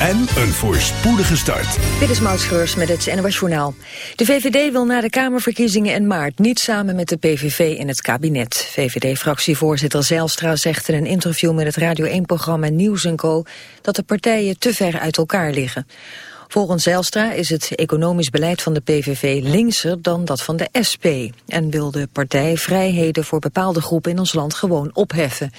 en een voorspoedige start. Dit is Maud met het NOS Journaal. De VVD wil na de Kamerverkiezingen in maart niet samen met de PVV in het kabinet. VVD-fractievoorzitter Zijlstra zegt in een interview met het Radio 1-programma Nieuws Co... dat de partijen te ver uit elkaar liggen. Volgens Zijlstra is het economisch beleid van de PVV linkser dan dat van de SP... en wil de partij vrijheden voor bepaalde groepen in ons land gewoon opheffen.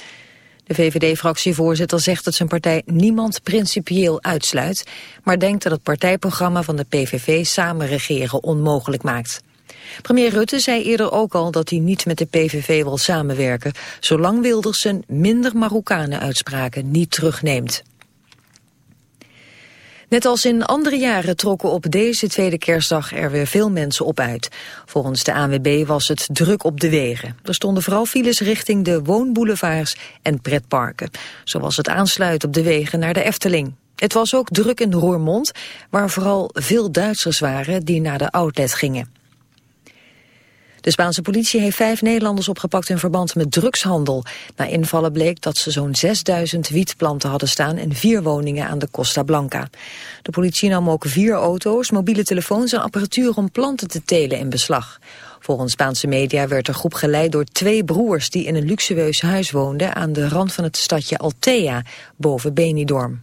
De VVD-fractievoorzitter zegt dat zijn partij niemand principieel uitsluit, maar denkt dat het partijprogramma van de PVV samen regeren onmogelijk maakt. Premier Rutte zei eerder ook al dat hij niet met de PVV wil samenwerken, zolang Wilders zijn minder Marokkanen uitspraken niet terugneemt. Net als in andere jaren trokken op deze tweede kerstdag er weer veel mensen op uit. Volgens de ANWB was het druk op de wegen. Er stonden vooral files richting de woonboulevards en pretparken. Zoals het aansluiten op de wegen naar de Efteling. Het was ook druk in Roermond, waar vooral veel Duitsers waren die naar de outlet gingen. De Spaanse politie heeft vijf Nederlanders opgepakt in verband met drugshandel. Na invallen bleek dat ze zo'n 6000 wietplanten hadden staan in vier woningen aan de Costa Blanca. De politie nam ook vier auto's, mobiele telefoons en apparatuur om planten te telen in beslag. Volgens Spaanse media werd de groep geleid door twee broers die in een luxueus huis woonden aan de rand van het stadje Altea, boven Benidorm.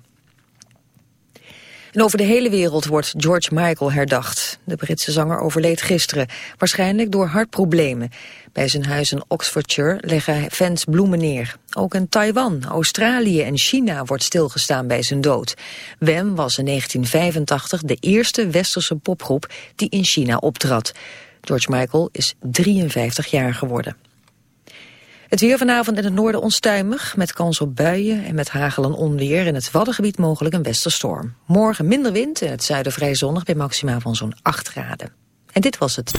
En over de hele wereld wordt George Michael herdacht. De Britse zanger overleed gisteren, waarschijnlijk door hartproblemen. Bij zijn huis in Oxfordshire leggen fans bloemen neer. Ook in Taiwan, Australië en China wordt stilgestaan bij zijn dood. Wem was in 1985 de eerste westerse popgroep die in China optrad. George Michael is 53 jaar geworden. Het weer vanavond in het noorden onstuimig, met kans op buien en met hagel en onweer. In het Waddengebied mogelijk een westerstorm. Morgen minder wind, in het zuiden vrij zonnig bij maxima van zo'n 8 graden. En dit was het.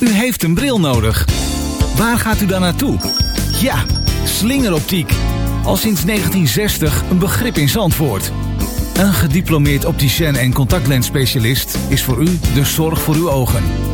U heeft een bril nodig. Waar gaat u dan naartoe? Ja, slingeroptiek. Al sinds 1960 een begrip in Zandvoort. Een gediplomeerd opticien en contactlensspecialist is voor u de zorg voor uw ogen.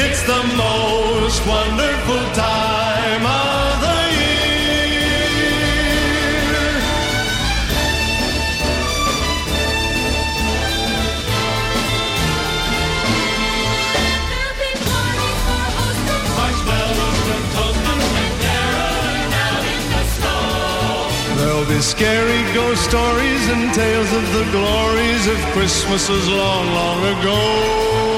It's the most wonderful time of the year. Marshmallows and toasters and caroling out in the snow. There'll be scary ghost stories and tales of the glories of Christmases long, long ago.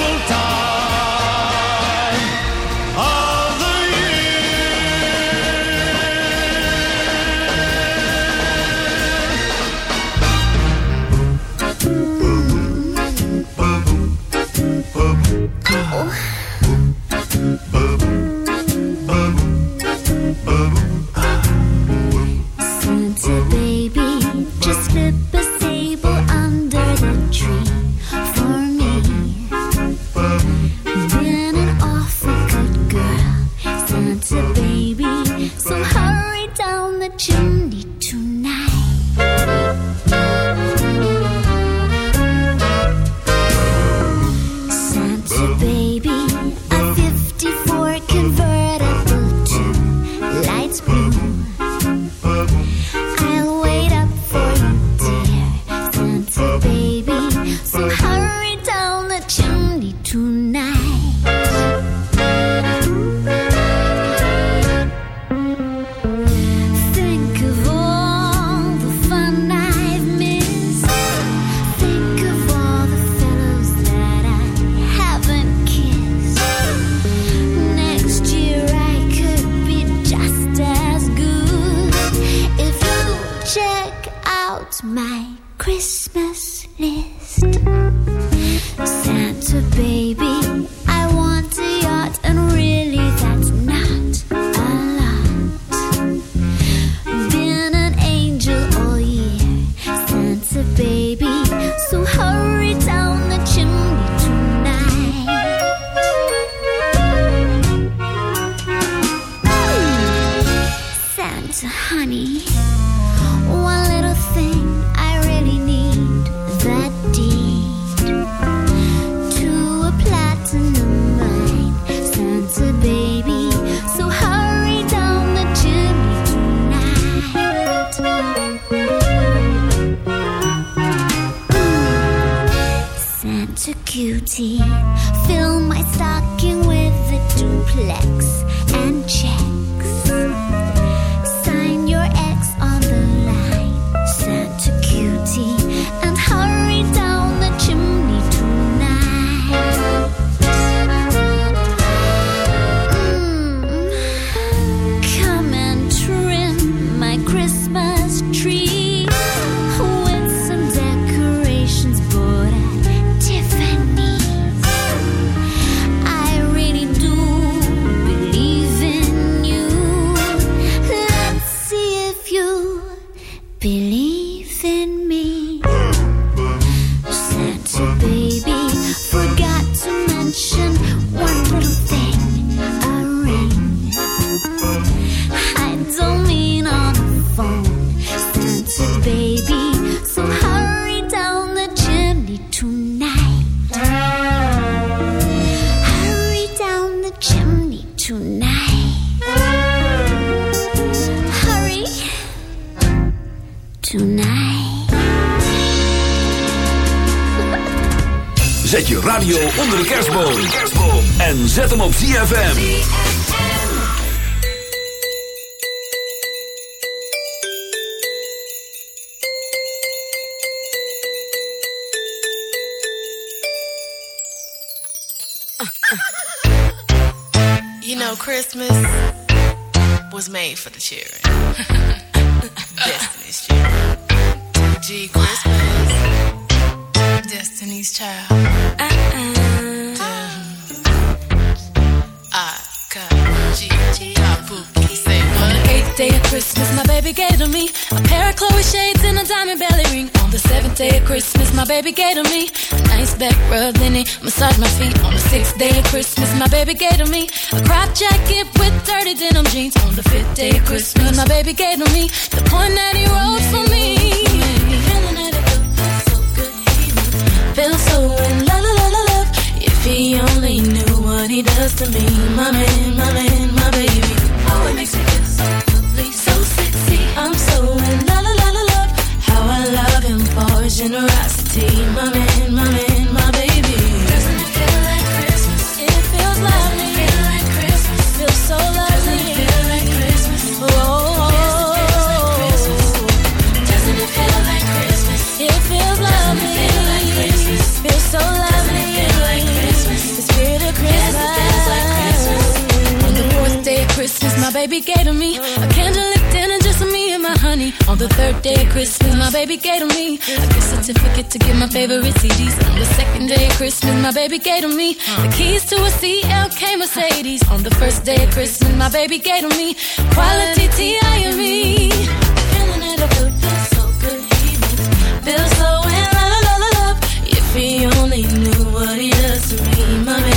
Christmas Zet je radio onder de kerstboom. En zet hem op ZFM. You know, Christmas was made for the cheering. Destiny's children. G Christmas. Destiny's child. Uh-uh. I got G. Got Pookie. Say what? Eighth day of Christmas, my baby gave to me a pair of Chloe shades and a diamond belly ring. On the seventh day of Christmas, my baby gave to me a nice back rub, then he massaged my feet. On the sixth day of Christmas, my baby gave to me a crop jacket with dirty denim jeans. On the fifth day of Christmas, my baby gave to me the point that he wrote for me. Feels so in la la la love. If he only knew what he does to me, my man, my man, my baby. Oh, it makes me feel so lovely, so sexy. I'm so in la la la la love. How I love him for his generosity, my man, my man, baby gave to me a candlelit dinner just for me and my honey. On the third day of Christmas, my baby gave to me a gift certificate to get my favorite CDs. On the second day of Christmas, my baby gave to me the keys to a CLK Mercedes. On the first day of Christmas, my baby gave to me quality T.I.M.E. Feeling it, I feel so good. Feel so in la la la love. If he only knew what he does to me, my man,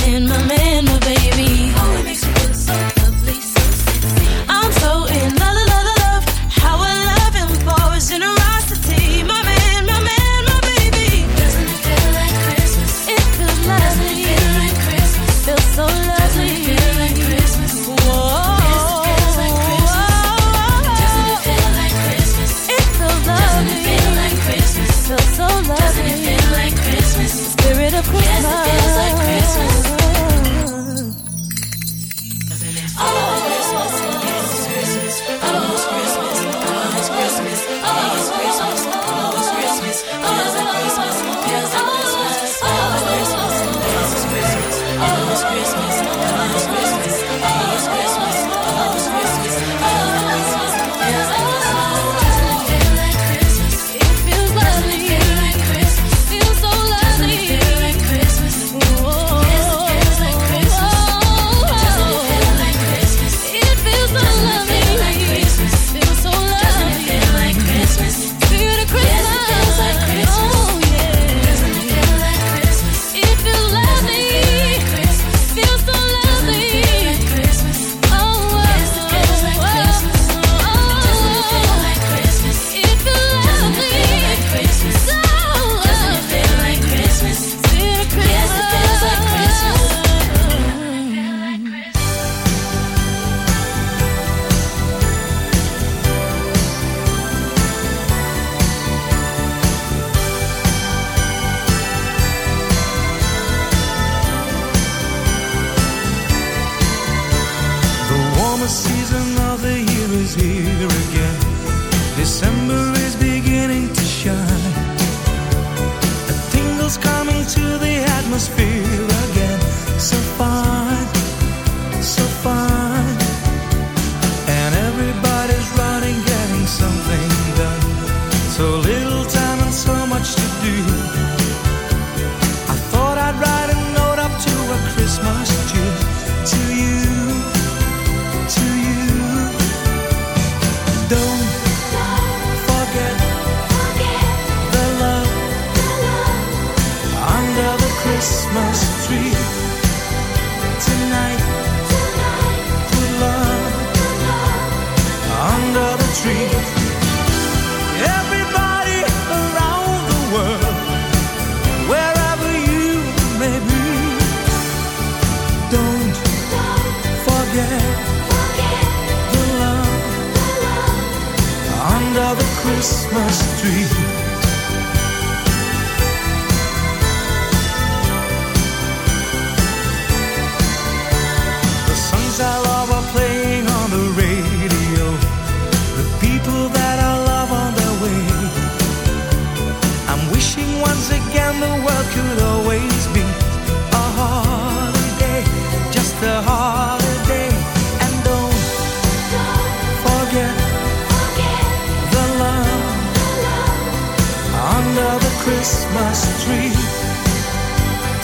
another Christmas tree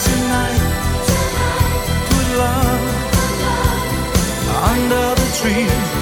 tonight. tonight. Put love. under the tree.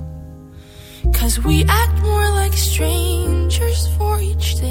Cause we act more like strangers for each day.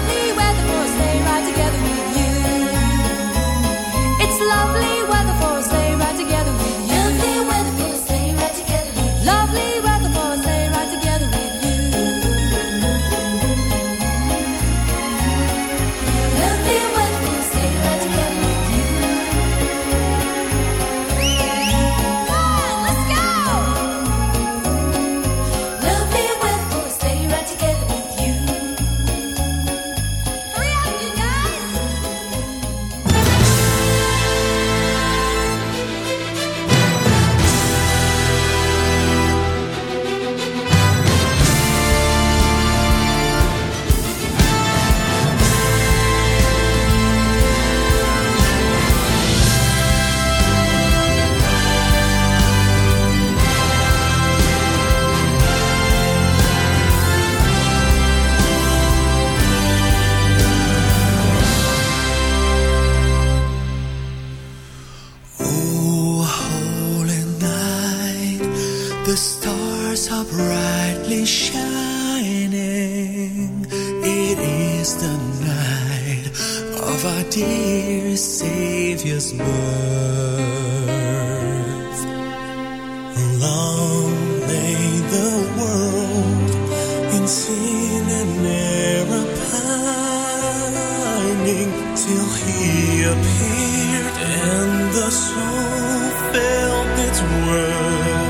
till he appeared and the soul felt its worth.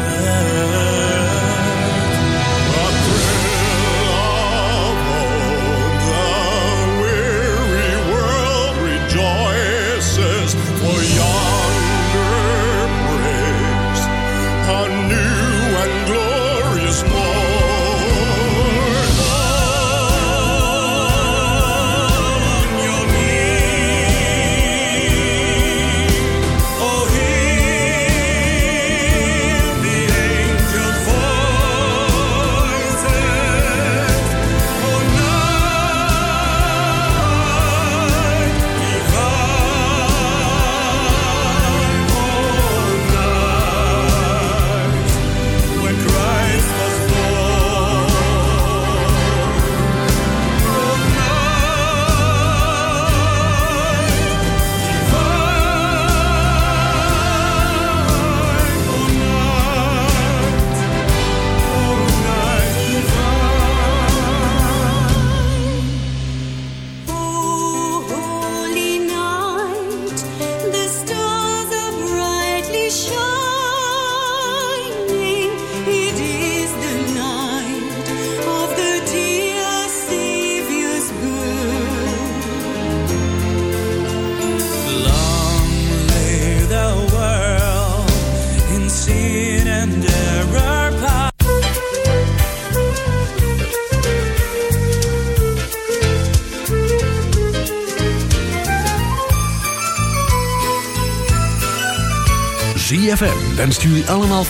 Stuur je allemaal...